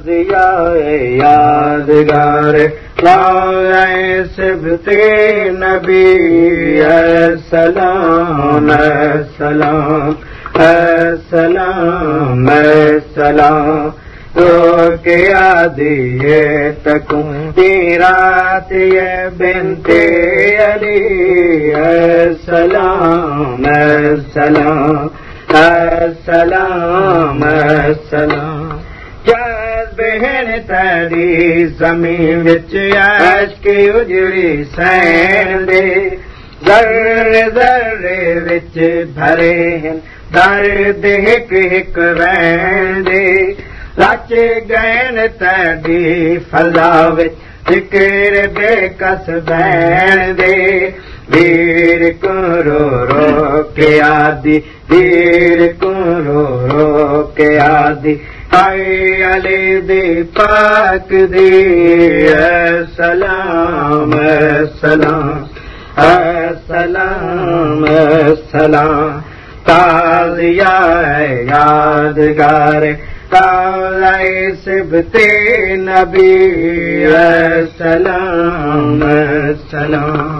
ताज़िया यादगार सिबते नबी सलाम सलाम, है सलाम सलाम। तो के आदिए तकूं रात ये बिनते अली सलाम सलाम सलाम सलाम। تاري زمين وچ آش ڪي اجڙي سين دي زر زر وچ ڀري درد هڪ هڪ رهندي رچ گين تڏي ڦلا وچ فڪر بيڪس ڀيڻ دي وير ڪرو ڪي आई अली दी पाक दी सलाम सलाम सलाम सलाम। ताज़िया यादगार ताज़ाए सिबते नबी सलाम सलाम